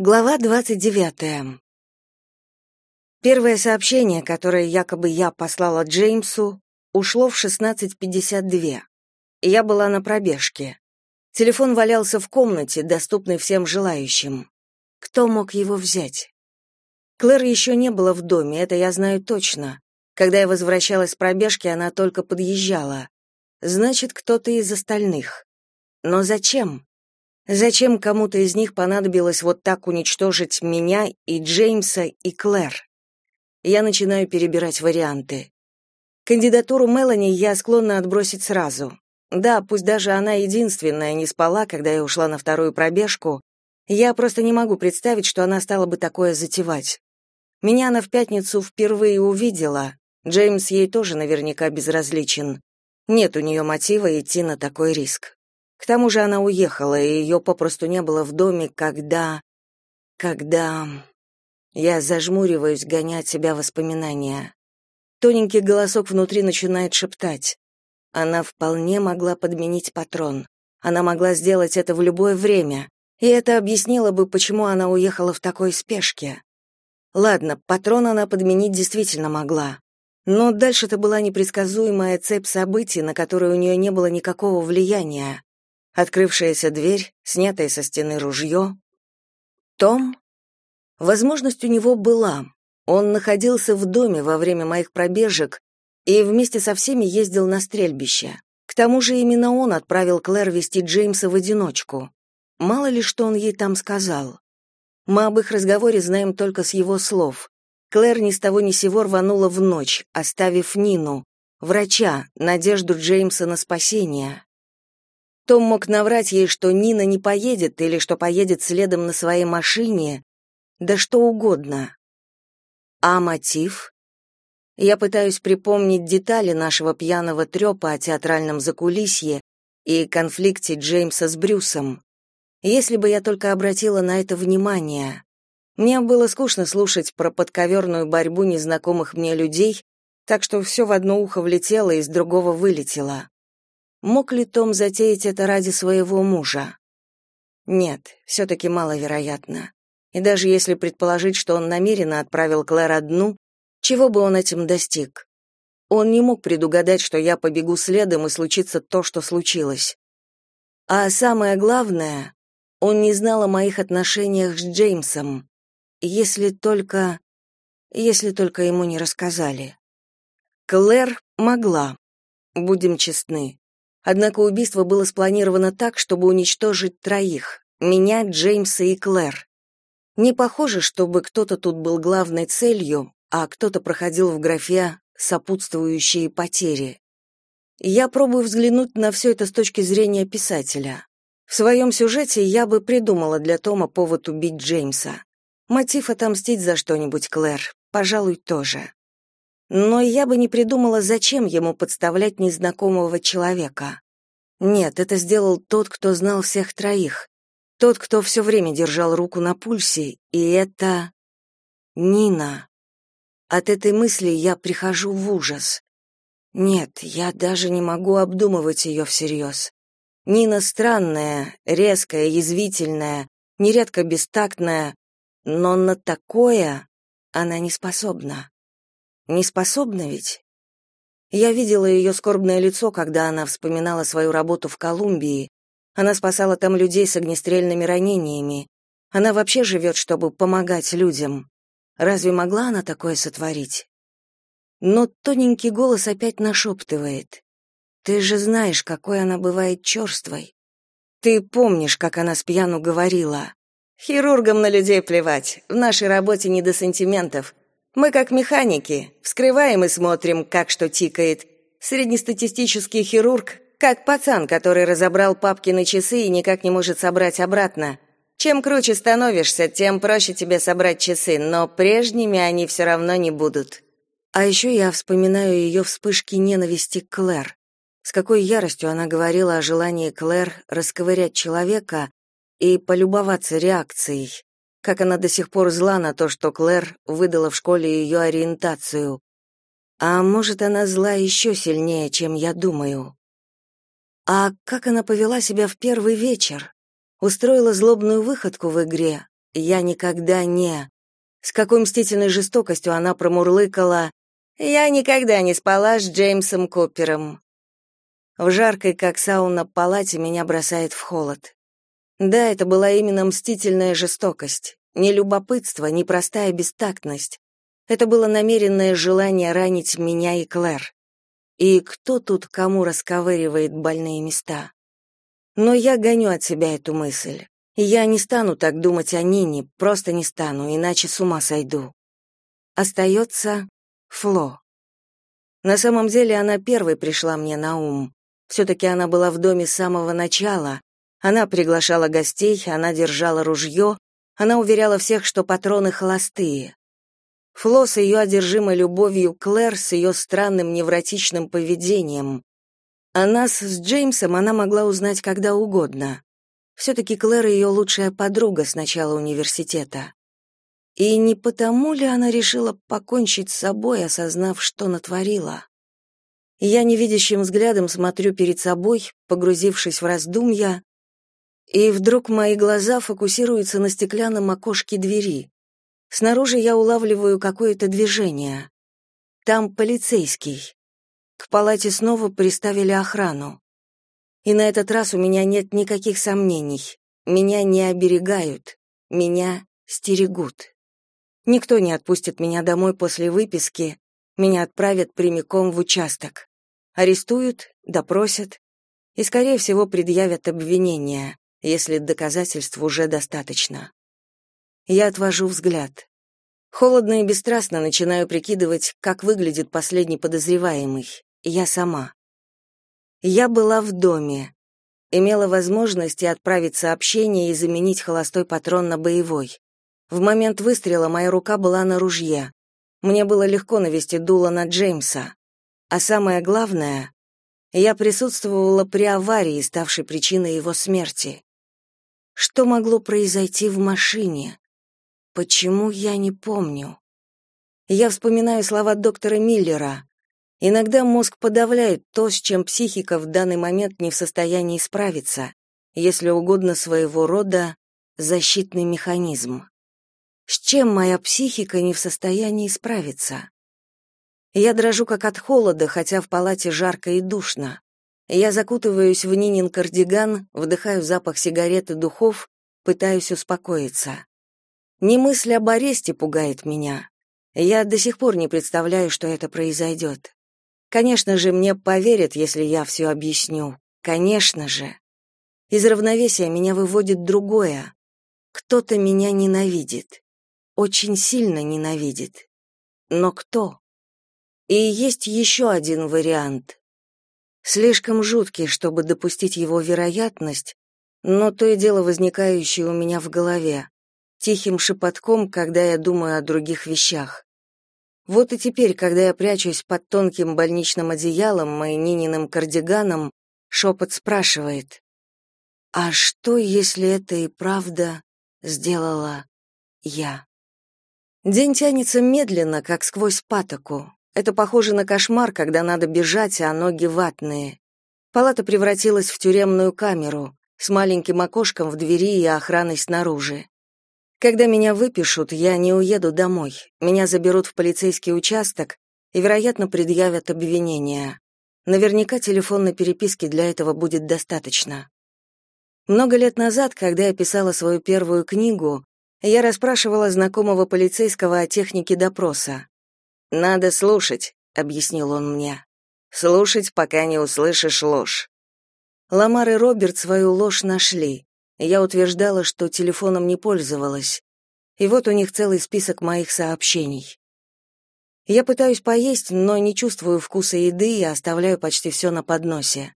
Глава 29. Первое сообщение, которое якобы я послала Джеймсу, ушло в 16:52. Я была на пробежке. Телефон валялся в комнате, доступный всем желающим. Кто мог его взять? Клэр еще не было в доме, это я знаю точно. Когда я возвращалась с пробежки, она только подъезжала. Значит, кто-то из остальных. Но зачем? Зачем кому-то из них понадобилось вот так уничтожить меня и Джеймса и Клэр? Я начинаю перебирать варианты. Кандидатуру Мелани я склонна отбросить сразу. Да, пусть даже она единственная не спала, когда я ушла на вторую пробежку, я просто не могу представить, что она стала бы такое затевать. Меня она в пятницу впервые увидела. Джеймс ей тоже наверняка безразличен. Нет у нее мотива идти на такой риск. К тому же она уехала, и ее попросту не было в доме, когда... Когда... Я зажмуриваюсь, гоня от себя воспоминания. Тоненький голосок внутри начинает шептать. Она вполне могла подменить патрон. Она могла сделать это в любое время. И это объяснило бы, почему она уехала в такой спешке. Ладно, патрон она подменить действительно могла. Но дальше это была непредсказуемая цепь событий, на которые у нее не было никакого влияния. Открывшаяся дверь, снятое со стены ружье. Том? Возможность у него была. Он находился в доме во время моих пробежек и вместе со всеми ездил на стрельбище. К тому же именно он отправил Клэр вести Джеймса в одиночку. Мало ли что он ей там сказал. Мы об их разговоре знаем только с его слов. Клэр ни с того ни сего рванула в ночь, оставив Нину, врача, надежду Джеймса на спасение. Том мог наврать ей, что Нина не поедет или что поедет следом на своей машине, да что угодно. А мотив? Я пытаюсь припомнить детали нашего пьяного трёпа о театральном закулисье и конфликте Джеймса с Брюсом. Если бы я только обратила на это внимание. Мне было скучно слушать про подковерную борьбу незнакомых мне людей, так что все в одно ухо влетело, и из другого вылетело. Мог ли Том затеять это ради своего мужа? Нет, все-таки маловероятно. И даже если предположить, что он намеренно отправил Клэр одну, чего бы он этим достиг? Он не мог предугадать, что я побегу следом и случится то, что случилось. А самое главное, он не знал о моих отношениях с Джеймсом, если только... если только ему не рассказали. Клэр могла, будем честны. Однако убийство было спланировано так, чтобы уничтожить троих — меня, Джеймса и Клэр. Не похоже, чтобы кто-то тут был главной целью, а кто-то проходил в графе «сопутствующие потери». Я пробую взглянуть на все это с точки зрения писателя. В своем сюжете я бы придумала для Тома повод убить Джеймса. Мотив отомстить за что-нибудь Клэр, пожалуй, тоже. Но я бы не придумала, зачем ему подставлять незнакомого человека. Нет, это сделал тот, кто знал всех троих. Тот, кто все время держал руку на пульсе, и это... Нина. От этой мысли я прихожу в ужас. Нет, я даже не могу обдумывать ее всерьез. Нина странная, резкая, язвительная, нередко бестактная, но на такое она не способна. Не способна ведь? Я видела ее скорбное лицо, когда она вспоминала свою работу в Колумбии. Она спасала там людей с огнестрельными ранениями. Она вообще живет, чтобы помогать людям. Разве могла она такое сотворить? Но тоненький голос опять нашептывает. «Ты же знаешь, какой она бывает черствой. Ты помнишь, как она с пьяну говорила. Хирургам на людей плевать, в нашей работе не до сантиментов. Мы как механики, вскрываем и смотрим, как что тикает. Среднестатистический хирург как пацан, который разобрал папкины часы и никак не может собрать обратно. Чем круче становишься, тем проще тебе собрать часы, но прежними они все равно не будут. А еще я вспоминаю ее вспышки ненависти к Клэр. С какой яростью она говорила о желании Клэр расковырять человека и полюбоваться реакцией как она до сих пор зла на то, что Клэр выдала в школе ее ориентацию. А может, она зла еще сильнее, чем я думаю. А как она повела себя в первый вечер? Устроила злобную выходку в игре Я никогда не... С какой мстительной жестокостью она промурлыкала «Я никогда не спала с Джеймсом Купером». В жаркой, как сауна, палате меня бросает в холод. Да, это была именно мстительная жестокость. Не любопытство, не простая бестактность. Это было намеренное желание ранить меня и Клэр. И кто тут кому расковыривает больные места? Но я гоню от себя эту мысль. Я не стану так думать о Нине, просто не стану, иначе с ума сойду. Остается Фло. На самом деле она первой пришла мне на ум. Все-таки она была в доме с самого начала. Она приглашала гостей, она держала ружье, она уверяла всех, что патроны холостые. Фло с ее одержимой любовью Клэр с ее странным невротичным поведением. А нас с Джеймсом она могла узнать когда угодно. Все-таки Клэр ее лучшая подруга с начала университета. И не потому ли она решила покончить с собой, осознав, что натворила? Я невидящим взглядом смотрю перед собой, погрузившись в раздумья, и вдруг мои глаза фокусируются на стеклянном окошке двери. Снаружи я улавливаю какое-то движение. Там полицейский. К палате снова приставили охрану. И на этот раз у меня нет никаких сомнений. Меня не оберегают, меня стерегут. Никто не отпустит меня домой после выписки, меня отправят прямиком в участок. Арестуют, допросят и, скорее всего, предъявят обвинения, если доказательств уже достаточно. Я отвожу взгляд. Холодно и бесстрастно начинаю прикидывать, как выглядит последний подозреваемый. Я сама. Я была в доме, имела возможность отправить сообщение и заменить холостой патрон на боевой. В момент выстрела моя рука была на ружье. Мне было легко навести дуло на Джеймса. А самое главное, я присутствовала при аварии, ставшей причиной его смерти. Что могло произойти в машине? Почему я не помню? Я вспоминаю слова доктора Миллера. Иногда мозг подавляет то, с чем психика в данный момент не в состоянии справиться, если угодно своего рода защитный механизм. С чем моя психика не в состоянии справиться? Я дрожу как от холода, хотя в палате жарко и душно. Я закутываюсь в Нинин кардиган, вдыхаю запах сигарет и духов, пытаюсь успокоиться. Не мысль об аресте пугает меня. Я до сих пор не представляю, что это произойдет. Конечно же, мне поверят, если я все объясню. Конечно же. Из равновесия меня выводит другое. Кто-то меня ненавидит. Очень сильно ненавидит. Но кто? И есть еще один вариант. Слишком жуткий, чтобы допустить его вероятность, но то и дело возникающее у меня в голове, тихим шепотком, когда я думаю о других вещах. Вот и теперь, когда я прячусь под тонким больничным одеялом и Нининым кардиганом, шепот спрашивает, «А что, если это и правда сделала я?» День тянется медленно, как сквозь патоку. Это похоже на кошмар, когда надо бежать, а ноги ватные. Палата превратилась в тюремную камеру с маленьким окошком в двери и охраной снаружи. Когда меня выпишут, я не уеду домой. Меня заберут в полицейский участок и, вероятно, предъявят обвинения. Наверняка телефонной переписки для этого будет достаточно. Много лет назад, когда я писала свою первую книгу, я расспрашивала знакомого полицейского о технике допроса. «Надо слушать», — объяснил он мне. «Слушать, пока не услышишь ложь». Ламар и Роберт свою ложь нашли. Я утверждала, что телефоном не пользовалась. И вот у них целый список моих сообщений. Я пытаюсь поесть, но не чувствую вкуса еды и оставляю почти все на подносе.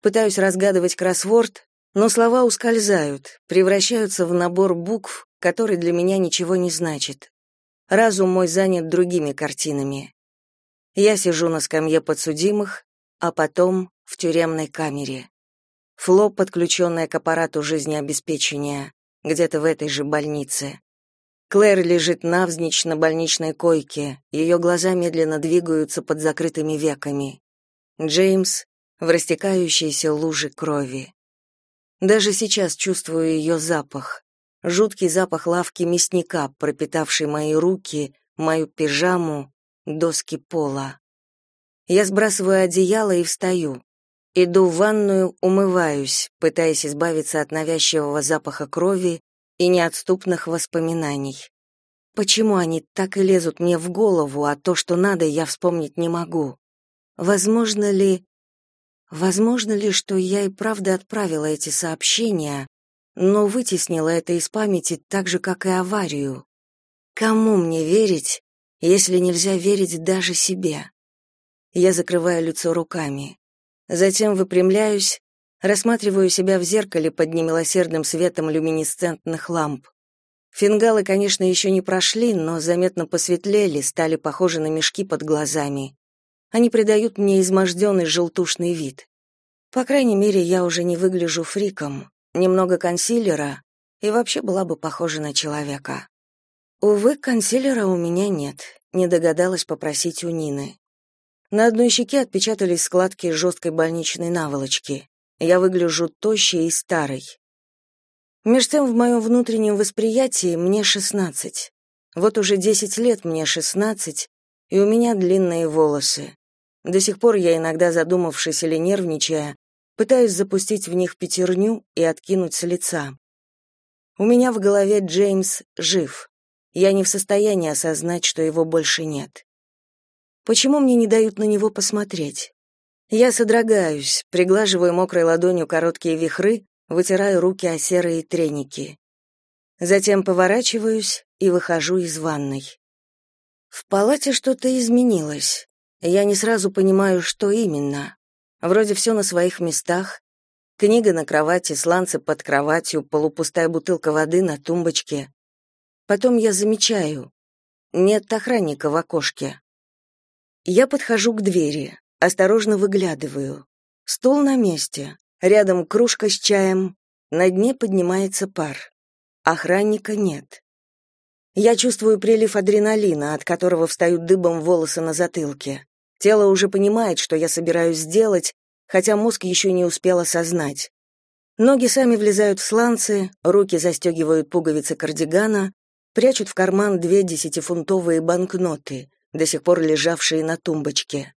Пытаюсь разгадывать кроссворд, но слова ускользают, превращаются в набор букв, который для меня ничего не значит. Разум мой занят другими картинами. Я сижу на скамье подсудимых, а потом в тюремной камере. Фло, подключенная к аппарату жизнеобеспечения, где-то в этой же больнице. Клэр лежит навзничь на больничной койке, ее глаза медленно двигаются под закрытыми веками. Джеймс в растекающейся луже крови. Даже сейчас чувствую ее запах. Жуткий запах лавки мясника, пропитавший мои руки, мою пижаму, доски пола. Я сбрасываю одеяло и встаю. Иду в ванную, умываюсь, пытаясь избавиться от навязчивого запаха крови и неотступных воспоминаний. Почему они так и лезут мне в голову, а то, что надо, я вспомнить не могу? Возможно ли... Возможно ли, что я и правда отправила эти сообщения, но вытеснила это из памяти так же, как и аварию? Кому мне верить, если нельзя верить даже себе? Я закрываю лицо руками. Затем выпрямляюсь, рассматриваю себя в зеркале под немилосердным светом люминесцентных ламп. Фингалы, конечно, еще не прошли, но заметно посветлели, стали похожи на мешки под глазами. Они придают мне изможденный желтушный вид. По крайней мере, я уже не выгляжу фриком. Немного консилера, и вообще была бы похожа на человека. Увы, консилера у меня нет, не догадалась попросить у Нины. На одной щеке отпечатались складки жесткой больничной наволочки. Я выгляжу тощей и старой. Меж тем в моем внутреннем восприятии мне шестнадцать. Вот уже десять лет мне шестнадцать, и у меня длинные волосы. До сих пор я иногда, задумавшись или нервничая, пытаюсь запустить в них пятерню и откинуть с лица. У меня в голове Джеймс жив. Я не в состоянии осознать, что его больше нет. Почему мне не дают на него посмотреть? Я содрогаюсь, приглаживаю мокрой ладонью короткие вихры, вытираю руки о серые треники. Затем поворачиваюсь и выхожу из ванной. В палате что-то изменилось. Я не сразу понимаю, что именно. Вроде все на своих местах. Книга на кровати, сланцы под кроватью, полупустая бутылка воды на тумбочке. Потом я замечаю. Нет охранника в окошке. Я подхожу к двери, осторожно выглядываю. Стол на месте. Рядом кружка с чаем, на дне поднимается пар. Охранника нет. Я чувствую прилив адреналина, от которого встают дыбом волосы на затылке. Тело уже понимает, что я собираюсь сделать, хотя мозг еще не успел осознать. Ноги сами влезают в сланцы, руки застегивают пуговицы кардигана, прячут в карман две десятифунтовые банкноты, до сих пор лежавшие на тумбочке.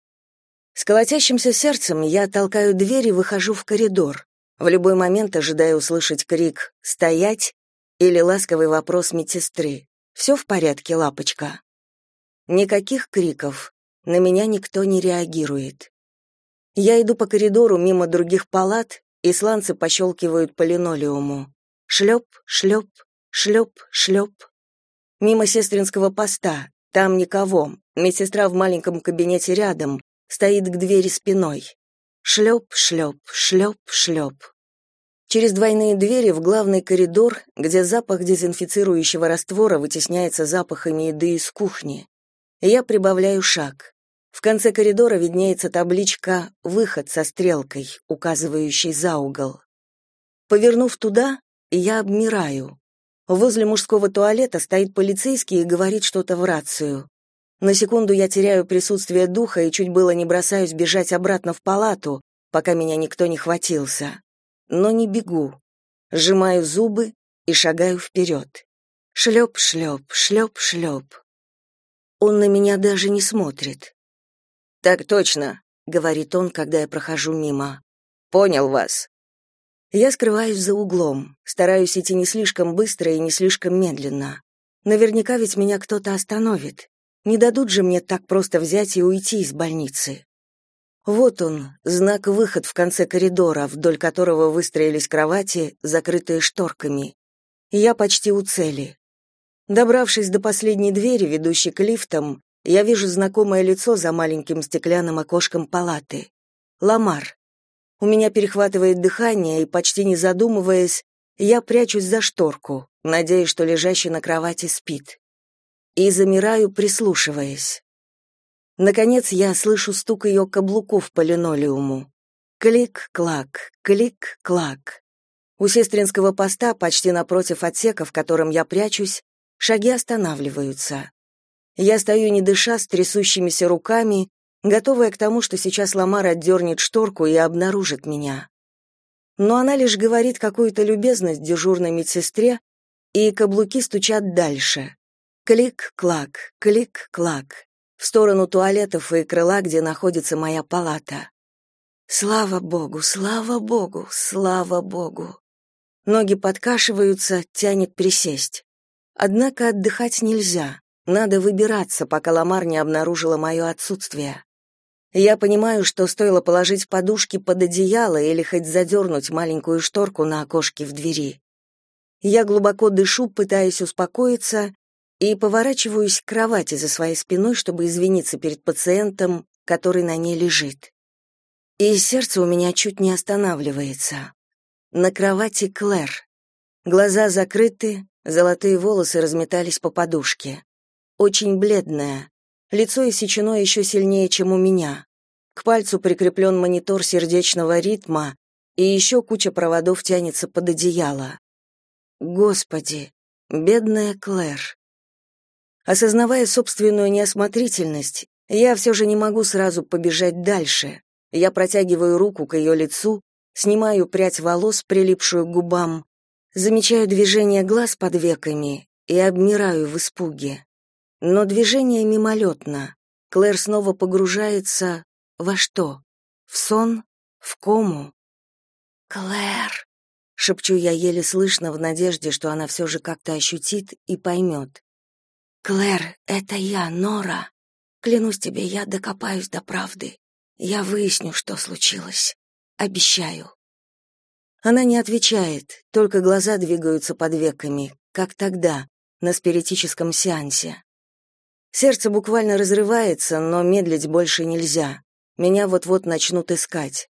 С колотящимся сердцем я толкаю дверь и выхожу в коридор. В любой момент ожидаю услышать крик «Стоять!» или ласковый вопрос медсестры «Все в порядке, лапочка?» Никаких криков. На меня никто не реагирует. Я иду по коридору мимо других палат, и сланцы пощелкивают по линолеуму. Шлеп, шлеп, шлеп, шлеп. Мимо сестринского поста. Там никого. Медсестра в маленьком кабинете рядом стоит к двери спиной. Шлеп, шлеп, шлеп, шлеп. Через двойные двери в главный коридор, где запах дезинфицирующего раствора вытесняется запахами еды из кухни. Я прибавляю шаг. В конце коридора виднеется табличка «Выход» со стрелкой, указывающей за угол. Повернув туда, я обмираю. Возле мужского туалета стоит полицейский и говорит что-то в рацию. На секунду я теряю присутствие духа и чуть было не бросаюсь бежать обратно в палату, пока меня никто не хватился. Но не бегу. Сжимаю зубы и шагаю вперед. Шлеп-шлеп, шлеп-шлеп. Он на меня даже не смотрит. «Так точно», — говорит он, когда я прохожу мимо. «Понял вас». Я скрываюсь за углом, стараюсь идти не слишком быстро и не слишком медленно. Наверняка ведь меня кто-то остановит. Не дадут же мне так просто взять и уйти из больницы. Вот он, знак выход в конце коридора, вдоль которого выстроились кровати, закрытые шторками. Я почти у цели. Добравшись до последней двери, ведущей к лифтам, я вижу знакомое лицо за маленьким стеклянным окошком палаты. Ламар. У меня перехватывает дыхание, и, почти не задумываясь, я прячусь за шторку, надеясь, что лежащий на кровати спит и замираю, прислушиваясь. Наконец я слышу стук ее каблуков по линолеуму. Клик-клак, клик-клак. У сестринского поста, почти напротив отсека, в котором я прячусь, шаги останавливаются. Я стою не дыша, с трясущимися руками, готовая к тому, что сейчас Ламар отдернет шторку и обнаружит меня. Но она лишь говорит какую-то любезность дежурной медсестре, и каблуки стучат дальше. Клик-клак, клик-клак. В сторону туалетов и крыла, где находится моя палата. Слава богу, слава богу, слава богу. Ноги подкашиваются, тянет присесть. Однако отдыхать нельзя. Надо выбираться, пока Ламар не обнаружила мое отсутствие. Я понимаю, что стоило положить подушки под одеяло или хоть задернуть маленькую шторку на окошке в двери. Я глубоко дышу, пытаясь успокоиться, и поворачиваюсь к кровати за своей спиной, чтобы извиниться перед пациентом, который на ней лежит. И сердце у меня чуть не останавливается. На кровати Клэр. Глаза закрыты, золотые волосы разметались по подушке. Очень бледная, лицо иссечено еще сильнее, чем у меня. К пальцу прикреплен монитор сердечного ритма, и еще куча проводов тянется под одеяло. Господи, бедная Клэр. Осознавая собственную неосмотрительность, я все же не могу сразу побежать дальше. Я протягиваю руку к ее лицу, снимаю прядь волос, прилипшую к губам, замечаю движение глаз под веками и обмираю в испуге. Но движение мимолетно. Клэр снова погружается во что? В сон? В кому? «Клэр!» — шепчу я еле слышно в надежде, что она все же как-то ощутит и поймет. «Клэр, это я, Нора. Клянусь тебе, я докопаюсь до правды. Я выясню, что случилось. Обещаю». Она не отвечает, только глаза двигаются под веками, как тогда, на спиритическом сеансе. Сердце буквально разрывается, но медлить больше нельзя. Меня вот-вот начнут искать.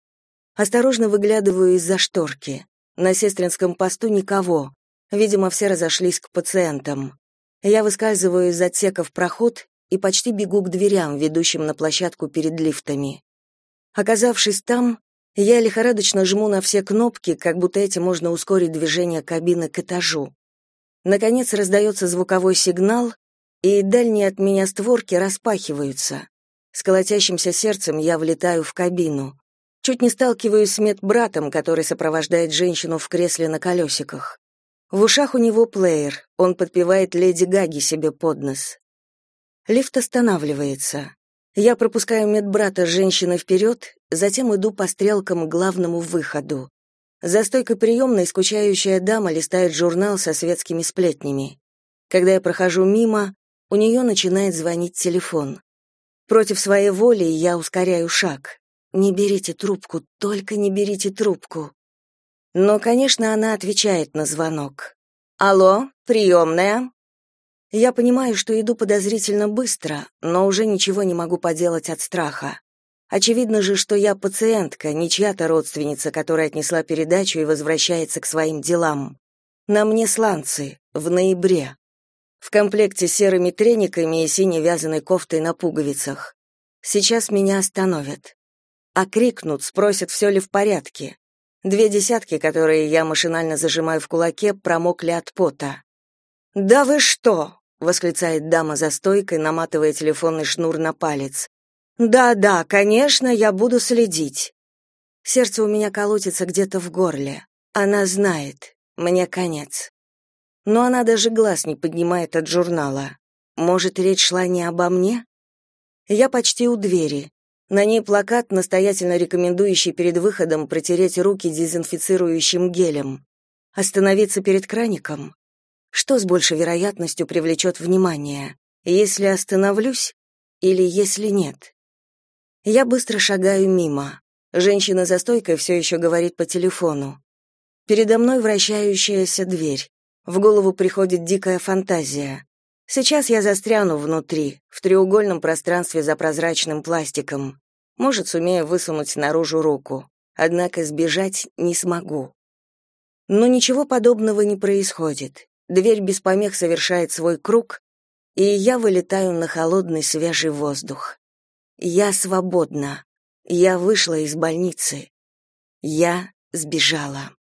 Осторожно выглядываю из-за шторки. На сестринском посту никого. Видимо, все разошлись к пациентам. Я выскальзываю из отсека в проход и почти бегу к дверям, ведущим на площадку перед лифтами. Оказавшись там, я лихорадочно жму на все кнопки, как будто этим можно ускорить движение кабины к этажу. Наконец раздается звуковой сигнал, и дальние от меня створки распахиваются. С колотящимся сердцем я влетаю в кабину. Чуть не сталкиваюсь с медбратом, который сопровождает женщину в кресле на колесиках. В ушах у него плеер, он подпевает леди Гаги себе под нос. Лифт останавливается. Я пропускаю медбрата с женщиной вперед, затем иду по стрелкам к главному выходу. За стойкой приемной скучающая дама листает журнал со светскими сплетнями. Когда я прохожу мимо, у нее начинает звонить телефон. Против своей воли я ускоряю шаг. Не берите трубку, только не берите трубку. Но, конечно, она отвечает на звонок. Алло, приемная?» Я понимаю, что иду подозрительно быстро, но уже ничего не могу поделать от страха. Очевидно же, что я пациентка, не чья-то родственница, которая отнесла передачу и возвращается к своим делам. На мне сланцы, в ноябре в комплекте с серыми трениками и синей вязаной кофтой на пуговицах. Сейчас меня остановят. Окрикнут, спросят, все ли в порядке. Две десятки, которые я машинально зажимаю в кулаке, промокли от пота. «Да вы что!» — восклицает дама за стойкой, наматывая телефонный шнур на палец. «Да-да, конечно, я буду следить». Сердце у меня колотится где-то в горле. Она знает. Мне конец но она даже глаз не поднимает от журнала. Может, речь шла не обо мне? Я почти у двери. На ней плакат, настоятельно рекомендующий перед выходом протереть руки дезинфицирующим гелем. Остановиться перед краником? Что с большей вероятностью привлечет внимание? Если остановлюсь или если нет? Я быстро шагаю мимо. Женщина за стойкой все еще говорит по телефону. Передо мной вращающаяся дверь. В голову приходит дикая фантазия. Сейчас я застряну внутри, в треугольном пространстве за прозрачным пластиком. Может, сумею высунуть наружу руку. Однако сбежать не смогу. Но ничего подобного не происходит. Дверь без помех совершает свой круг, и я вылетаю на холодный свежий воздух. Я свободна. Я вышла из больницы. Я сбежала.